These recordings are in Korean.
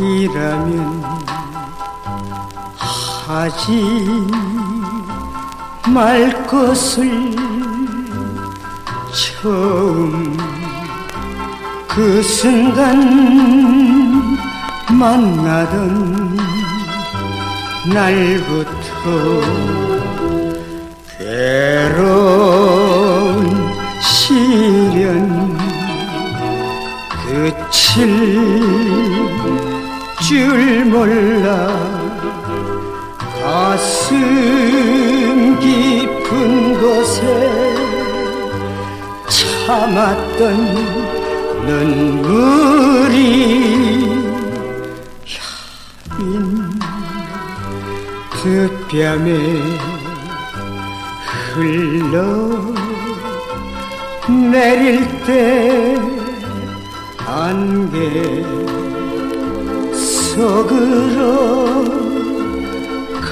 이라면 하지 말 것을 처음 그 순간 만나던 날부터 괴로운 시련 그칠 줄 몰라 가슴 깊은 곳에 참았던 눈물이 흰 득뺨에 흘러 내릴 때 안개 속으로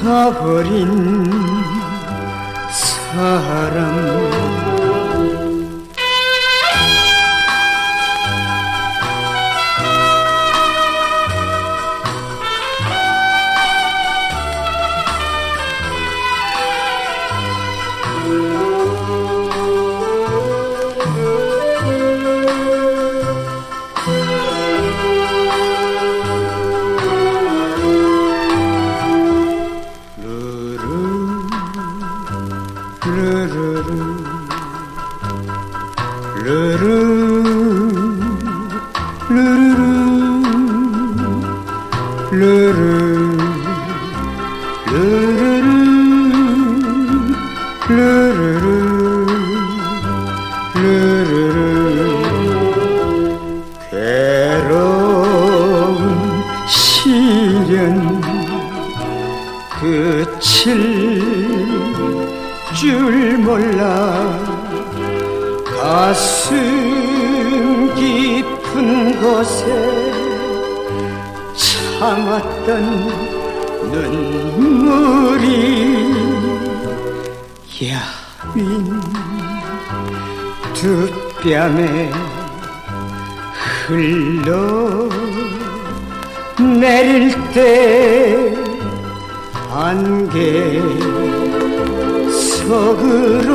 가버린 괴로운 시련 그칠 줄 몰라. 가슴 깊은 곳에 참았던 눈물이 야윈 두 뺨에 흘러 내릴 때 안개 속으로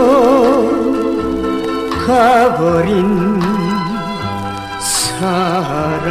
가버린 사람